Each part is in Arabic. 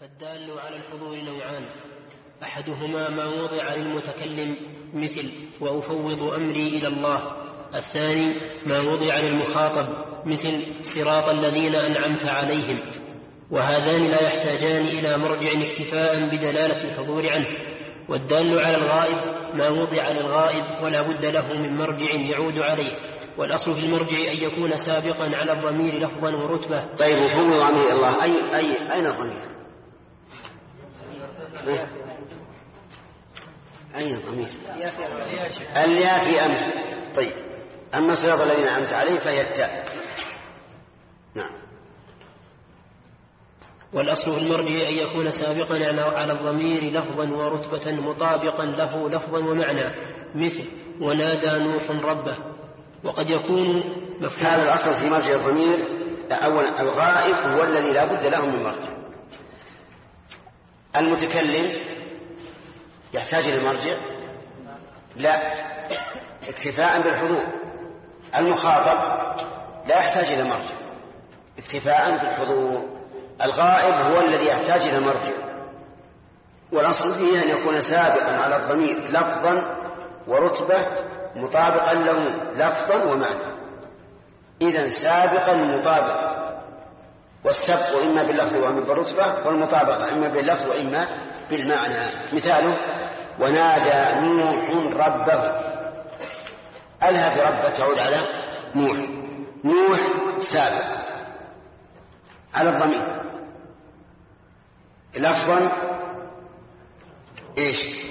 فالدال على الحضور نوعان. أحدهما ما وضع للمتكلم مثل وأفوض أمري إلى الله. الثاني ما وضع للمخاطب مثل صراط الذين أنعمت عليهم. وهذان لا يحتاجان إلى مرجع اكتفاء بدلالة الحضور عنه. والدال على الغائب ما وضع للغائب ولا بد له من مرجع يعود عليه. والأصل في المرجع أن يكون سابقا على الضمير لفظا ورتبة. طيب وفوض إلى الله. أي أي أين الضمير؟ أين الضمير؟ الياء في أمر. طيب. أما صراط الذين أنعمت عليه فهي التاء. نعم. والأصل في المرجع أن يكون سابقا على الضمير لفظا ورتبة مطابقا له لفظا ومعنى. مثل ونادى نوح ربه. وقد يكون مفهوم هذا الأصل في مرجع الضمير. أولا الغائب هو الذي لا بد له من مرجع. المتكلم يحتاج إلى مرجع لا. اكتفاء بالحضور. المخاطب لا يحتاج إلى مرجع. اكتفاء بالحضور. الغائب هو الذي يحتاج إلى مرجع. والأصل فيه أن يكون سابقا على الضمير لفظا ورتبة مطابقا له لفظا ومعنى. إذا سابقا مطابقا. والسبق إما باللفظ وإما بالرتبة والمطابقة إما باللفظ وإما بالمعنى. مثاله ونادى نوح ربه. ألها بربه تعود على نوح. نوح سابق. على الضمير. لفظا إيش؟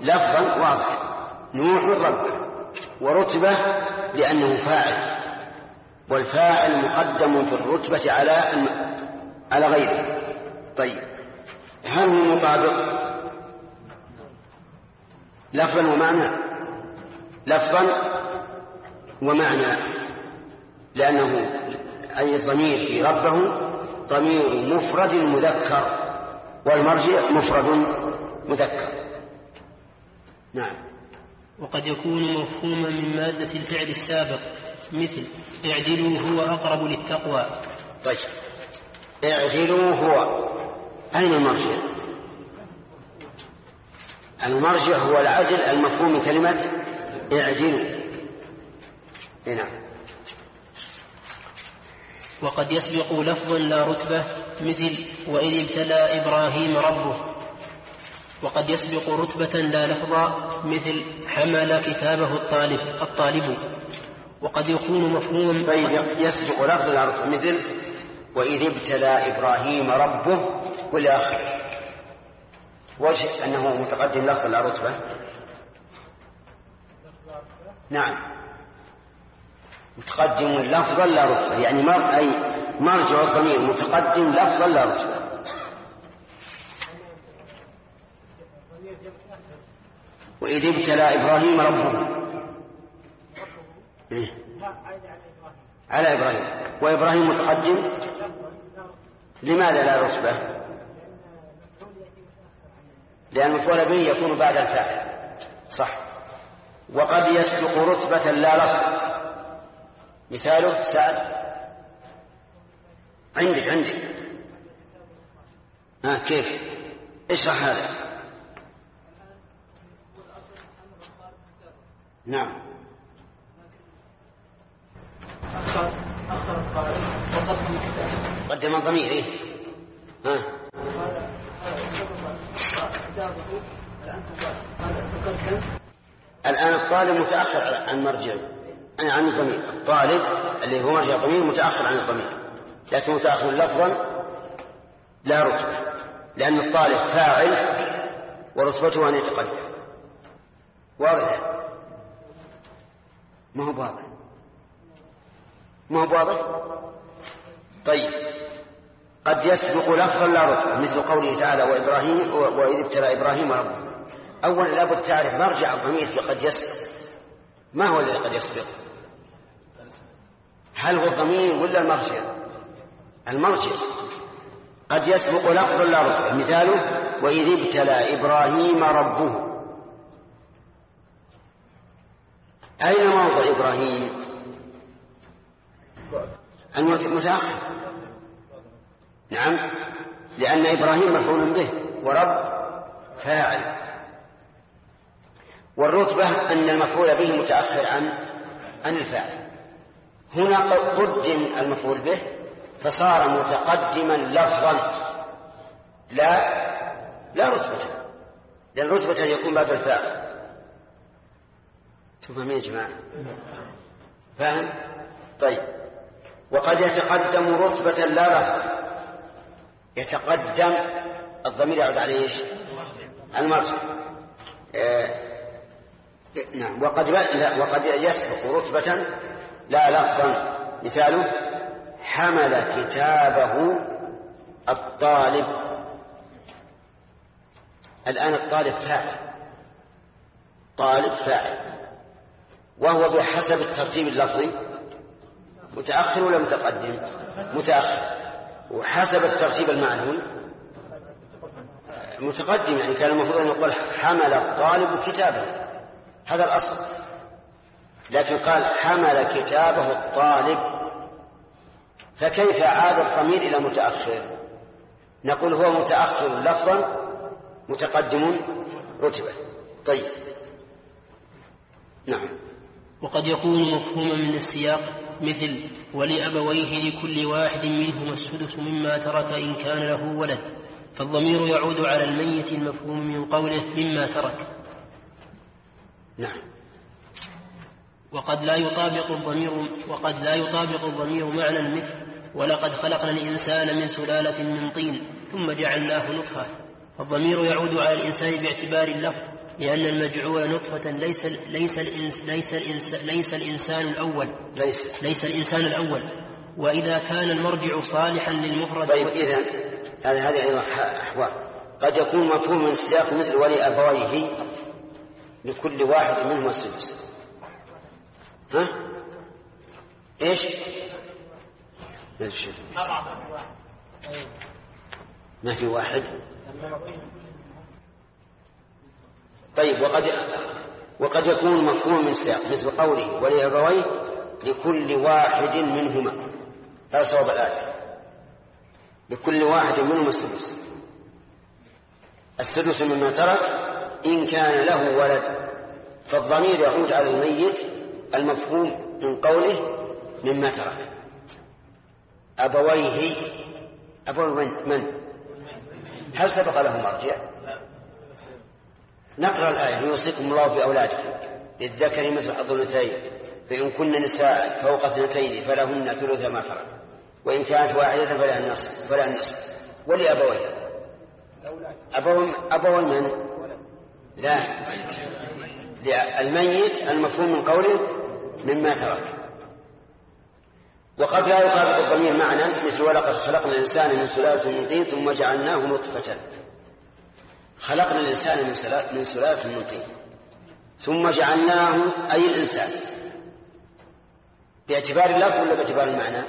لفظا واضح. نوح ربه. ورتبه لأنه فاعل. والفاعل مقدم في الرتبة على على غيره. طيب. هل هو مطابق؟ لفظا ومعنى. لفظا ومعنى. لأنه أي الضمير في ربه ضمير مفرد مذكر والمرجع مفرد مذكر. نعم. وقد يكون مفهوما من مادة الفعل السابق. مثل اعدلوا هو أقرب للتقوى. طيب. اعدلوا هو. أين المرجع؟ المرجع هو العدل المفهوم من كلمة اعدلوا. نعم. وقد يسبق لفظا لا رتبة مثل وإذ ابتلى إبراهيم ربه. وقد يسبق رتبة لا لفظا مثل حمل كتابه الطالب الطالب. وقد يكون مفهوما طيب يسبق لفظا لا رتبة مثل وإذ ابتلى إبراهيم ربه والى آخره وجه أنه متقدم لفظا لا رتبة نعم. متقدم لفظا لا رتبة يعني مر أي مرجع الضمير متقدم لفظا لا رتبة وإذ ابتلى إبراهيم ربه. إيه؟ على إبراهيم. وإبراهيم متقدم. لماذا لا رتبة لأن المفعول به يكون بعد الفاعل صح. وقد يسبق رتبة لا لفظ مثاله سعد عندك عندك. ها كيف؟ اشرح هذا. نعم. قدم الضمير إيه ها. الآن الطالب متأخر عن مرجعه عن الضمير. الطالب اللي هو مرجع الضمير متأخر عن الضمير. لكن متأخر لفظا لا رتبة. لأن الطالب فاعل ورتبته أن يتقدم. واضح؟ ما هو واضح ما هو واضح؟ طيب. قد يسبق لفظا لا رتبة مثل قوله تعالى وإبراهيم وإذ ابتلى إبراهيم ربه. أولا لابد تعرف مرجع الضمير قد يسبق. ما هو الذي قد يسبق؟ هل هو الضمير ولا المرجع؟ المرجع. قد يسبق لفظ لا رتبة مثاله وإذ ابتلى إبراهيم ربه. أين موضع إبراهيم؟ المتأخر. نعم. لأن إبراهيم مفعول به ورب فاعل. والرتبة أن المفعول به متأخر عن عن الفاعل. هنا قدم المفعول به فصار متقدما لفظا. لا لا رتبة. لأن رتبة يكون بعد الفاعل. تفهمين يا جماعة؟ فاهم؟ طيب. وقد يتقدم رتبة لا لفظ يتقدم الضمير يعود عليه إيش؟ المرجع. آه نعم. وقد لا وقد يسبق رتبة لا لفظا مثاله حمل كتابه الطالب. الآن الطالب فاعل. طالب فاعل. وهو بحسب الترتيب اللفظي. متأخر ولا متقدم؟ متأخر. وحسب الترتيب المعنوي متقدم يعني كان المفروض أن يقول حمل الطالب كتابه. هذا الأصل. لكن قال حمل كتابه الطالب. فكيف عاد الضمير إلى متأخر؟ نقول هو متأخر لفظا متقدم رتبة. طيب. نعم. وقد يكون مفهوما من السياق مثل ولأبويه لكل واحد منهما السدس مما ترك إن كان له ولد فالضمير يعود على الميت المفهوم من قوله مما ترك. نعم. وقد لا يطابق الضمير وقد لا يطابق الضمير معنى المثل ولقد خلقنا الإنسان من سلالة من طين ثم جعلناه نطفة فالضمير يعود على الإنسان باعتبار اللفظ. لأن المجعول نطفة ليس ليس الإنس ليس الإنس ليس الإنسان الأول. ليس. ليس الإنسان الأول. وإذا كان المرجع صالحا للمفرد طيب إذا هذا هذه أيضا أحوال. قد يكون مفهوم من السياق مثل ولي أبويه لكل واحد منهما السدس. ها؟ إيش؟ ما في واحد. طيب وقد وقد يكون مفهوم من سياق مثل قوله ولأبويه لكل واحد منهما هذا صواب الآية لكل واحد منهما السدس السدس مما ترك إن كان له ولد فالضمير يعود على الميت المفهوم من قوله مما ترك أبويه أبوي من؟ من؟ هل سبق له مرجع؟ نقرأ الآية. يوصيكم الله في أولادكم. للذكر مثل حظ الأنثيين. فإن كن نساء فوق اثنتين فلهن ثلث ما ترك. وإن كانت واحدة فلها النصف فلها النصف. ولأبويها. أبوي أبوي من؟ لا. الميت المفهوم من قوله مما ترك. وقد لا يطابق الضمير معنى مثل ولقد خلقنا الإنسان من سلالة من طين ثم جعلناه نطفة. خلقنا الإنسان من سلالة من سلالة من طين. ثم جعلناه أي الإنسان. باعتبار اللفظ ولا باعتبار المعنى؟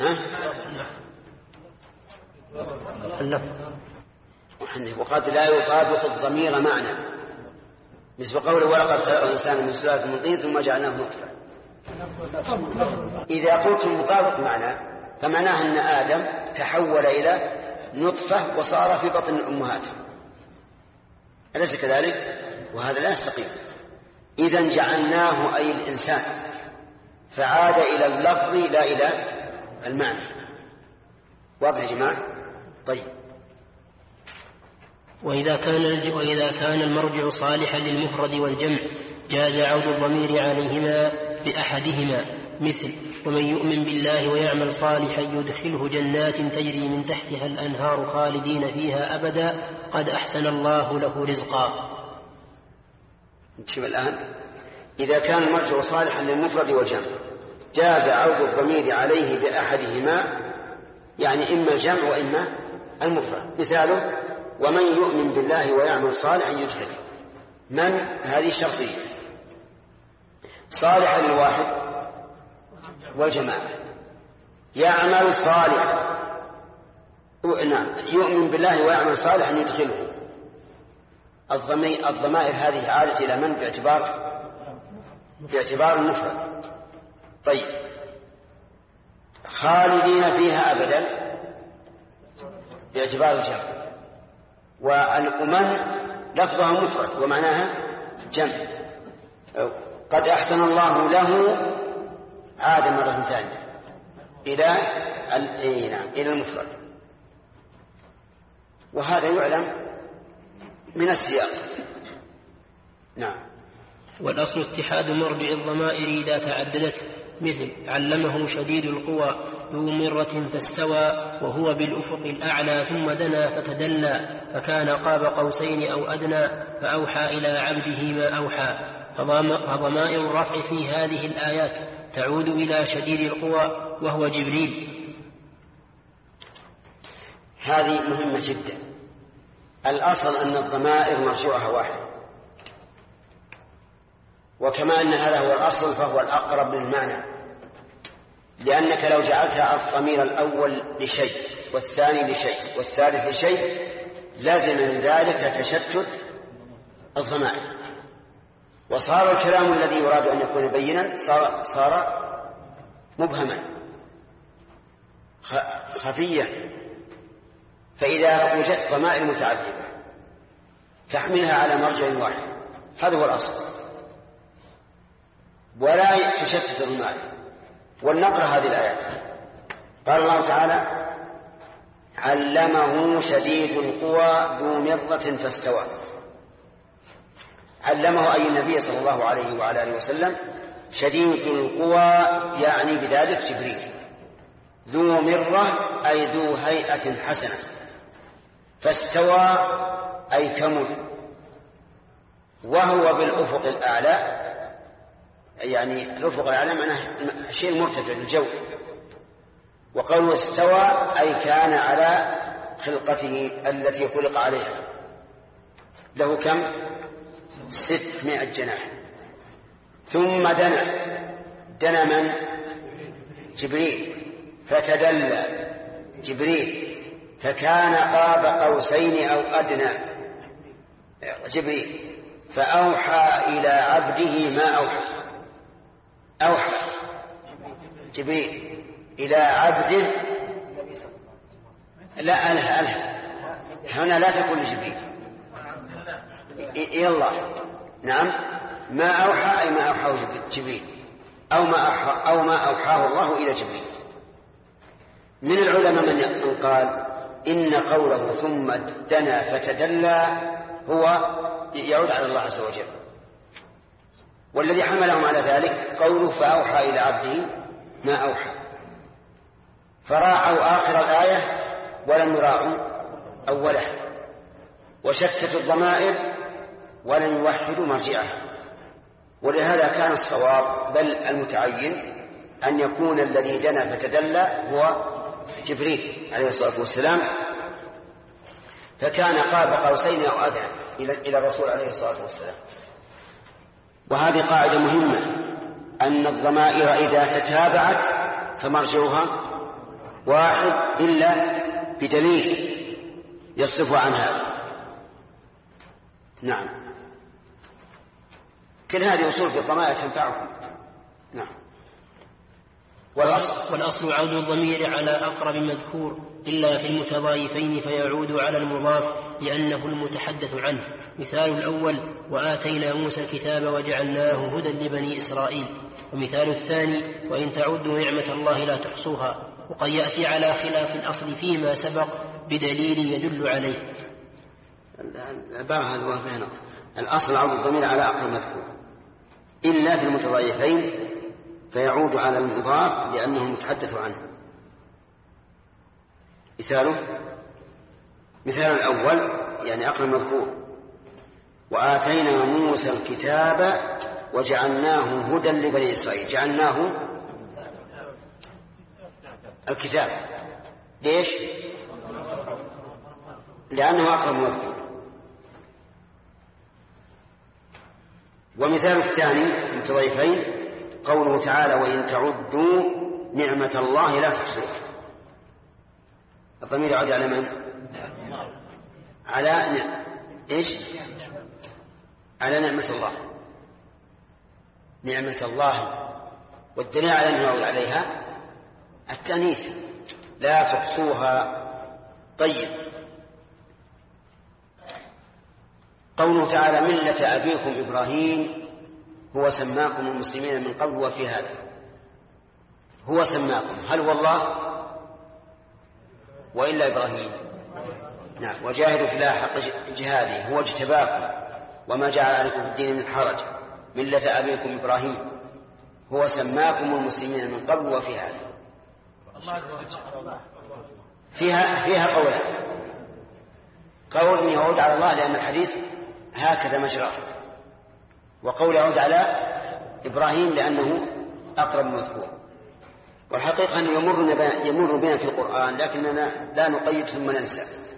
ها؟ اللفظ. وقد لا يطابق الضمير معنى. مثل قوله ولقد خلق الإنسان من سلالة من طين ثم جعلناه نطفة إذا قلت مطابق معنى فمعناه أن آدم تحول إلى نطفة وصار في بطن الأمهات أليس كذلك؟ وهذا لا يستقيم إذا جعلناه أي الإنسان. فعاد إلى اللفظ لا إلى المعنى. واضح يا جماعة؟ طيب. وإذا كان وإذا كان المرجع صالحا للمفرد والجمع جاز عود الضمير عليهما بأحدهما. مثل ومن يؤمن بالله ويعمل صالحا يدخله جنات تجري من تحتها الأنهار خالدين فيها أبدا. قد أحسن الله له رزقا. شوف الآن. إذا كان المرجع صالحا للمفرد والجمع جاز عود الضمير عليه بأحدهما يعني إما الجمع وإما المفرد. مثاله ومن يؤمن بالله ويعمل صالحا يدخل من؟ هذه شرطية. صالحا للواحد والجماعة. يعمل صالحا نعم يؤمن بالله ويعمل صالحا يدخله. الضمائر هذه عادت إلى من؟ باعتبار باعتبار المفرد. طيب. خالدين فيها أبدا. باعتبار الجمع والأمم لفظها مفرد ومعناها جمع. قد أحسن الله له عاد مرة ثانية. إلى إيه نعم إلى المفرد. وهذا يعلم من السياق. نعم. والأصل اتحاد مرجع الضمائر إذا تعددت مثل علمه شديد القوى ذو مرة فاستوى وهو بالأفق الأعلى ثم دنا فتدلى فكان قاب قوسين أو أدنى فأوحى إلى عبده ما أوحى. فضمائر الرفع في هذه الآيات. تعود إلى شديد القوى وهو جبريل. هذه مهمة جدا. الأصل أن الضمائر مرجوعها واحد وكما أن هذا هو الأصل فهو الأقرب للمعنى. لأنك لو جعلت الضمير الأول لشيء والثاني لشيء والثالث لشيء لازم من ذلك تشتت الضمائر. وصار الكلام الذي يراد أن يكون بينا صار, صار مبهما. خفيا فإذا وجدت ضمائر متعددة فاحملها على مرجع واحد. هذا هو الأصل. ولا تشتت الضمائر. ولنقرأ هذه الآيات قال الله تعالى علمه شديد القوى ذو مرة فاستوى. علمه أي النبي صلى الله عليه وعلى آله وسلم شديد القوى يعني بذلك جبريل. ذو مرة أي ذو هيئة حسنة. فاستوى أي كمل وهو بالأفق الأعلى يعني الأفق الأعلى معناه شيء مرتفع الجو. وقوله استوى أي كان على خلقته التي خلق عليها. له كم؟ ستمائة جناح. ثم دنا. دنا من؟ جبريل. فتدلى. جبريل. فكان قاب قوسين أو أدنى. جبريل. فأوحى إلى عبده ما أوحى. أوحى. جبريل. إلى عبده. لا أله أله هنا لا تقول لجبريل. إلى الله نعم. ما أوحى أي ما أوحاه جبريل. أو ما أوحى أو ما أوحاه الله إلى جبريل. من العلماء من قال إن قوله ثم دنا فتدلى هو يعود على الله عز وجل. والذي حملهم على ذلك قوله فأوحى إلى عبده ما أوحى. فراعوا آخر الآية ولم يراعوا أولها وشتتوا الضمائر ولم يوحدوا مرجعها ولهذا كان الصواب بل المتعين أن يكون الذي دنا فتدلى هو جبريل عليه الصلاة والسلام. فكان قاب قوسين أو أدنى إلى الرسول عليه الصلاة والسلام. وهذه قاعدة مهمة أن الضمائر إذا تتابعت فمرجعها واحد إلا بدليل يصرف عن هذا نعم. كل هذه أصول في الضمائر تنفعكم. نعم. والأصل, والأصل عود الضمير على أقرب مذكور إلا في المتضايفين فيعود على المضاف لأنه المتحدث عنه. مثال الأول وآتينا موسى الكتاب وجعلناه هدى لبني إسرائيل. ومثال الثاني وإن تعدوا نعمة الله لا تحصوها. وقد يأتي على خلاف الأصل فيما سبق بدليل يدل عليه. العبارة هذه الأصل عود الضمير على أقرب مذكور. إلا في المتضايفين فيعود على المضاف لأنه متحدث عنه. مثاله مثال الأول يعني أقل المذكور وآتينا موسى الكتاب وجعلناه هدى لبني إسرائيل. جعلناه الكتاب. ليش؟ لأنه أقرب مذكور. ومثال الثاني المتضيفين قوله تعالى وإن تعدوا نعمة الله لا تحصوها الضمير يعود على من؟ على نعم. إيش؟ على نعمة الله نعمة الله والدليل على أنه عليها التأنيث لا تحصوها طيب قوله تعالى ملة أبيكم إبراهيم هو سماكم المسلمين من قبل وفي هذا. هو سماكم. هل هو الله؟ وإلا إبراهيم. نعم. وجاهدوا في الله حق جهاده. هو اجتباكم وما جعل عليكم في الدين من حرج. ملة أبيكم إبراهيم هو سماكم المسلمين من قبل وفي هذا. فيها فيها قولان. قول يعود على الله لأن الحديث هكذا مجراه وقول يعود على إبراهيم لأنه أقرب مذكور والحقيقة أنه يمر يمر بنا في القرآن لكننا لا نقيد ثم ننسى.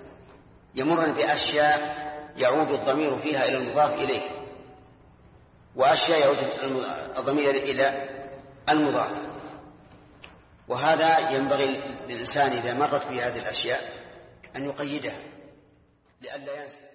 يمرنا بأشياء يعود الضمير فيها إلى المضاف إليه. وأشياء يعود الضمير إلى المضاف. وهذا ينبغي للإنسان إذا مرت به هذه الأشياء أن يقيدها لئلا ينسى.